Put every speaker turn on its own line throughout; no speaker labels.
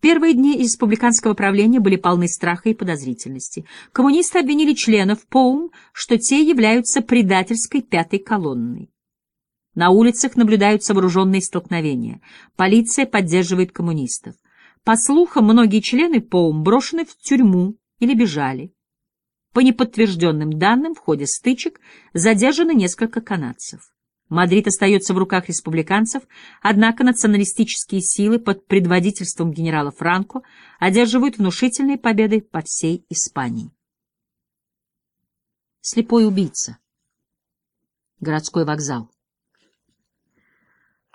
Первые дни республиканского правления были полны страха и подозрительности. Коммунисты обвинили членов ПОУМ, что те являются предательской пятой колонной. На улицах наблюдаются вооруженные столкновения. Полиция поддерживает коммунистов. По слухам, многие члены ПОУМ брошены в тюрьму или бежали. По неподтвержденным данным, в ходе стычек задержаны несколько канадцев. Мадрид остается в руках республиканцев, однако националистические силы под предводительством генерала Франко одерживают внушительные победы по всей Испании. Слепой убийца. Городской вокзал.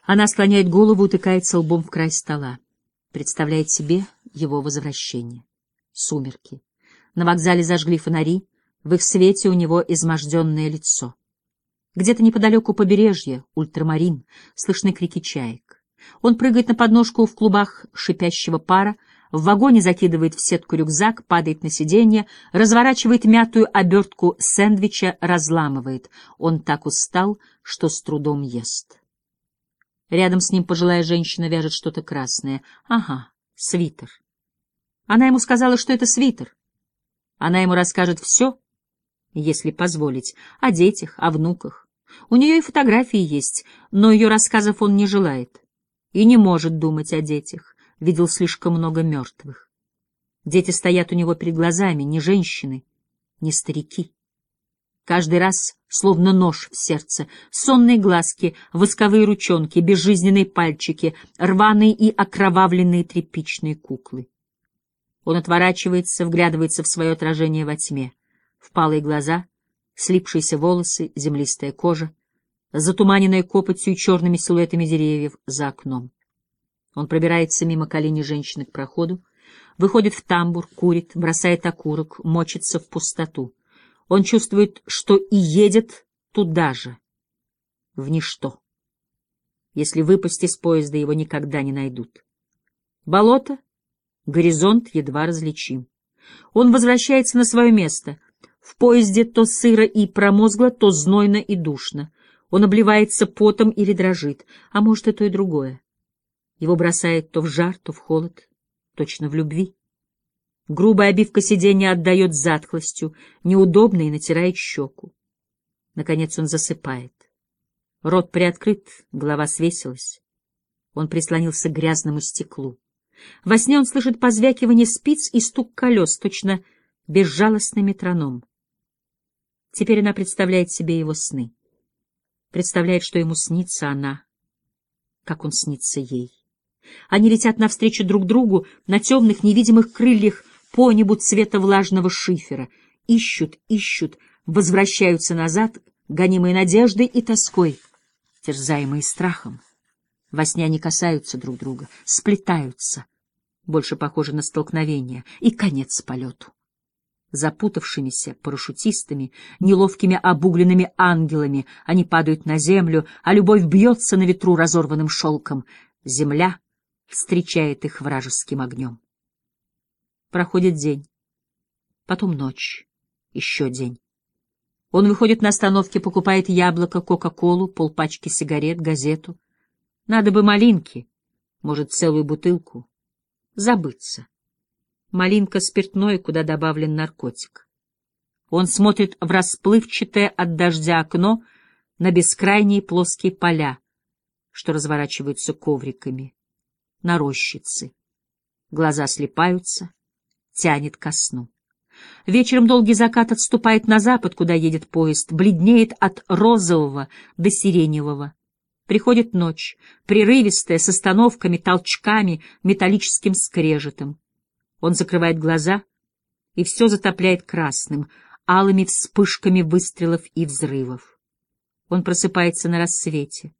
Она склоняет голову, утыкается лбом в край стола. Представляет себе его возвращение. Сумерки. На вокзале зажгли фонари, в их свете у него изможденное лицо. Где-то неподалеку побережья, ультрамарин, слышны крики чаек. Он прыгает на подножку в клубах шипящего пара, в вагоне закидывает в сетку рюкзак, падает на сиденье, разворачивает мятую обертку сэндвича, разламывает. Он так устал, что с трудом ест. Рядом с ним пожилая женщина вяжет что-то красное. Ага, свитер. Она ему сказала, что это свитер. Она ему расскажет все, если позволить, о детях, о внуках. У нее и фотографии есть, но ее рассказов он не желает. И не может думать о детях, видел слишком много мертвых. Дети стоят у него перед глазами, не женщины, не старики. Каждый раз, словно нож в сердце, сонные глазки, восковые ручонки, безжизненные пальчики, рваные и окровавленные тряпичные куклы. Он отворачивается, вглядывается в свое отражение во тьме. Впалые глаза, слипшиеся волосы, землистая кожа, затуманенная копотью и черными силуэтами деревьев за окном. Он пробирается мимо колени женщины к проходу, выходит в тамбур, курит, бросает окурок, мочится в пустоту. Он чувствует, что и едет туда же, в ничто. Если выпасть из поезда, его никогда не найдут. Болото, горизонт едва различим. Он возвращается на свое место. В поезде то сыро и промозгло, то знойно и душно. Он обливается потом или дрожит, а может, и то, и другое. Его бросает то в жар, то в холод, точно в любви. Грубая обивка сиденья отдает затхлостью, неудобно и натирает щеку. Наконец он засыпает. Рот приоткрыт, голова свесилась. Он прислонился к грязному стеклу. Во сне он слышит позвякивание спиц и стук колес, точно безжалостный метроном. Теперь она представляет себе его сны. Представляет, что ему снится она, как он снится ей. Они летят навстречу друг другу на темных невидимых крыльях по небу цвета влажного шифера. Ищут, ищут, возвращаются назад, гонимые надеждой и тоской, терзаемые страхом. Во сне они касаются друг друга, сплетаются, больше похоже на столкновение, и конец полету. Запутавшимися парашютистами, неловкими обугленными ангелами они падают на землю, а любовь бьется на ветру разорванным шелком. Земля встречает их вражеским огнем. Проходит день, потом ночь, еще день. Он выходит на остановке, покупает яблоко, кока-колу, полпачки сигарет, газету. Надо бы малинки, может, целую бутылку. Забыться. Малинка спиртное, куда добавлен наркотик. Он смотрит в расплывчатое от дождя окно на бескрайние плоские поля, что разворачиваются ковриками, на рощицы. Глаза слепаются, тянет ко сну. Вечером долгий закат отступает на запад, куда едет поезд, бледнеет от розового до сиреневого. Приходит ночь, прерывистая, с остановками, толчками, металлическим скрежетом. Он закрывает глаза, и все затопляет красным, алыми вспышками выстрелов и взрывов. Он просыпается на рассвете.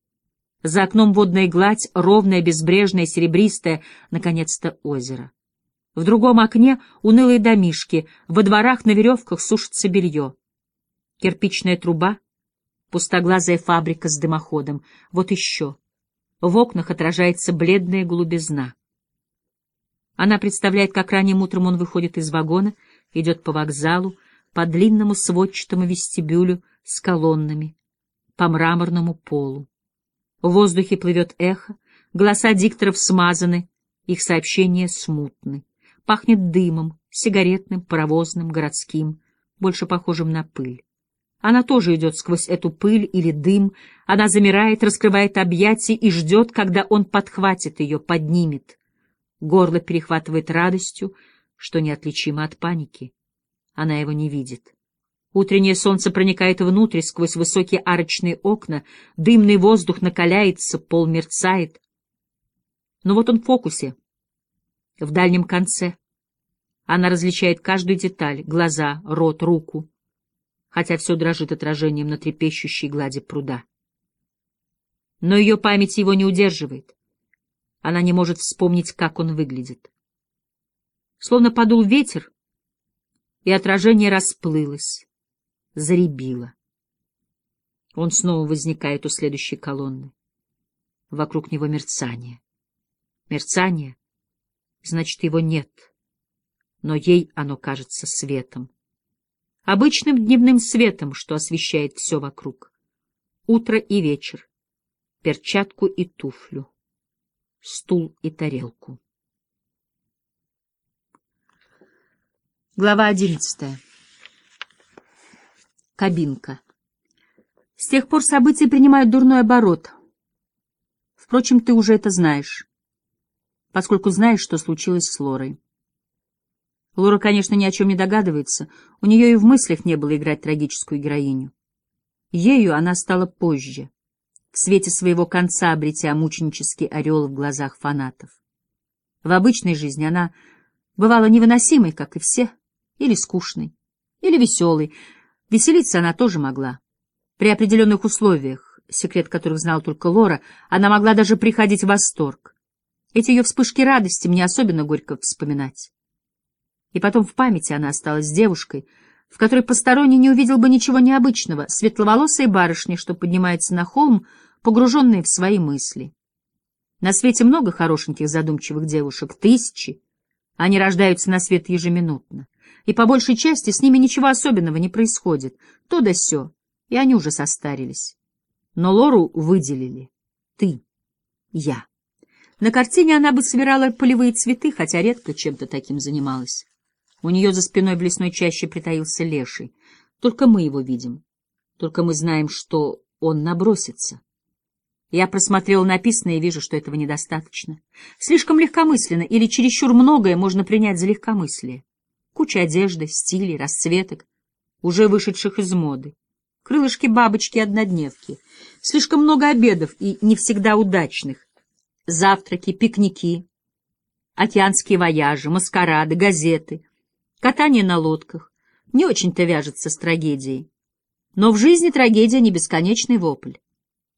За окном водная гладь, ровная, безбрежная, серебристая, наконец-то озеро. В другом окне унылые домишки, во дворах на веревках сушится белье. Кирпичная труба — пустоглазая фабрика с дымоходом. Вот еще. В окнах отражается бледная голубизна. Она представляет, как ранним утром он выходит из вагона, идет по вокзалу, по длинному сводчатому вестибюлю с колоннами, по мраморному полу. В воздухе плывет эхо, голоса дикторов смазаны, Их сообщения смутны. Пахнет дымом, сигаретным, паровозным, городским, больше похожим на пыль. Она тоже идет сквозь эту пыль или дым, она замирает, раскрывает объятия и ждет, когда он подхватит ее, поднимет. Горло перехватывает радостью, что неотличимо от паники. Она его не видит. Утреннее солнце проникает внутрь, сквозь высокие арочные окна, дымный воздух накаляется, пол мерцает. Но вот он в фокусе, в дальнем конце. Она различает каждую деталь — глаза, рот, руку, хотя все дрожит отражением на трепещущей глади пруда. Но ее память его не удерживает. Она не может вспомнить, как он выглядит. Словно подул ветер, и отражение расплылось заребило. Он снова возникает у следующей колонны. Вокруг него мерцание. Мерцание — значит, его нет, но ей оно кажется светом. Обычным дневным светом, что освещает все вокруг. Утро и вечер, перчатку и туфлю, стул и тарелку. Глава одиннадцатая кабинка. С тех пор события принимают дурной оборот. Впрочем, ты уже это знаешь, поскольку знаешь, что случилось с Лорой. Лора, конечно, ни о чем не догадывается, у нее и в мыслях не было играть трагическую героиню. Ею она стала позже, в свете своего конца обретя мученический орел в глазах фанатов. В обычной жизни она бывала невыносимой, как и все, или скучной, или веселой, Веселиться она тоже могла. При определенных условиях, секрет которых знал только Лора, она могла даже приходить в восторг. Эти ее вспышки радости мне особенно горько вспоминать. И потом в памяти она осталась девушкой, в которой посторонний не увидел бы ничего необычного, светловолосой барышни, что поднимается на холм, погруженные в свои мысли. На свете много хорошеньких задумчивых девушек, тысячи. Они рождаются на свет ежеминутно и по большей части с ними ничего особенного не происходит, то да сё, и они уже состарились. Но Лору выделили. Ты. Я. На картине она бы собирала полевые цветы, хотя редко чем-то таким занималась. У нее за спиной в лесной чаще притаился леший. Только мы его видим. Только мы знаем, что он набросится. Я просмотрел написанное и вижу, что этого недостаточно. Слишком легкомысленно или чересчур многое можно принять за легкомыслие. Куча одежды, стилей, расцветок, уже вышедших из моды. Крылышки бабочки-однодневки. Слишком много обедов и не всегда удачных. Завтраки, пикники, океанские вояжи, маскарады, газеты, катание на лодках. Не очень-то вяжется с трагедией. Но в жизни трагедия не бесконечный вопль.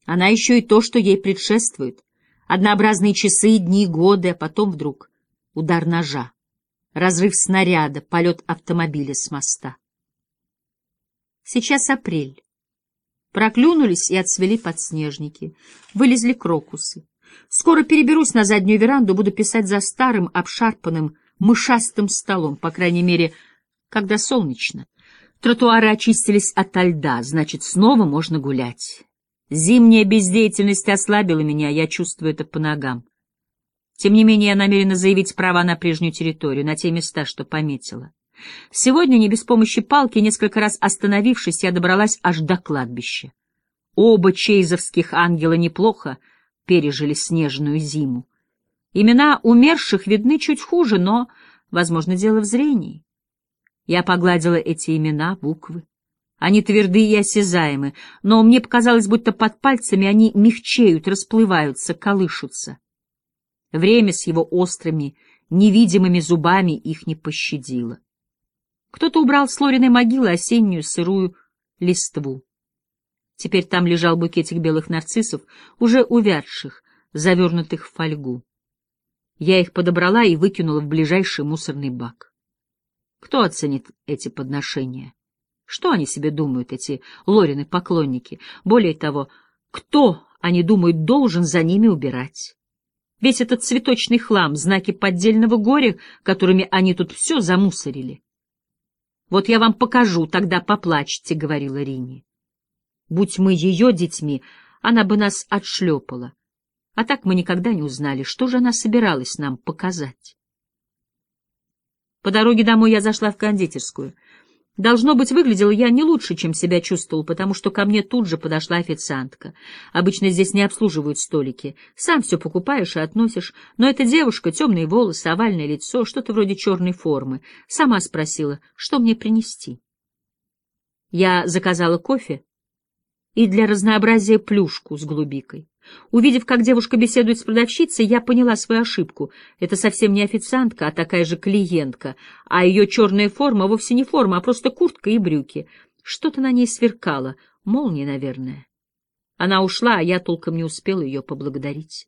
Она еще и то, что ей предшествует. Однообразные часы, дни, годы, а потом вдруг удар ножа разрыв снаряда, полет автомобиля с моста. Сейчас апрель. Проклюнулись и отцвели подснежники, вылезли крокусы. Скоро переберусь на заднюю веранду, буду писать за старым, обшарпанным, мышастым столом, по крайней мере, когда солнечно. Тротуары очистились от льда, значит, снова можно гулять. Зимняя бездеятельность ослабила меня, я чувствую это по ногам. Тем не менее, я намерена заявить права на прежнюю территорию, на те места, что пометила. Сегодня, не без помощи палки, несколько раз остановившись, я добралась аж до кладбища. Оба чейзовских ангела неплохо пережили снежную зиму. Имена умерших видны чуть хуже, но, возможно, дело в зрении. Я погладила эти имена, буквы. Они твердые и осязаемы, но мне показалось, будто под пальцами они мягчеют, расплываются, колышутся. Время с его острыми, невидимыми зубами их не пощадило. Кто-то убрал с Лориной могилы осеннюю сырую листву. Теперь там лежал букетик белых нарциссов, уже увядших, завернутых в фольгу. Я их подобрала и выкинула в ближайший мусорный бак. Кто оценит эти подношения? Что они себе думают, эти Лорины поклонники? Более того, кто, они думают, должен за ними убирать? Весь этот цветочный хлам — знаки поддельного горя, которыми они тут все замусорили. «Вот я вам покажу, тогда поплачьте», — говорила Рини. Будь мы ее детьми, она бы нас отшлепала. А так мы никогда не узнали, что же она собиралась нам показать. По дороге домой я зашла в кондитерскую. Должно быть, выглядела я не лучше, чем себя чувствовал, потому что ко мне тут же подошла официантка. Обычно здесь не обслуживают столики. Сам все покупаешь и относишь. Но эта девушка, темные волосы, овальное лицо, что-то вроде черной формы, сама спросила, что мне принести. Я заказала кофе и для разнообразия плюшку с голубикой. Увидев, как девушка беседует с продавщицей, я поняла свою ошибку. Это совсем не официантка, а такая же клиентка, а ее черная форма вовсе не форма, а просто куртка и брюки. Что-то на ней сверкало, молния, наверное. Она ушла, а я толком не успела ее поблагодарить.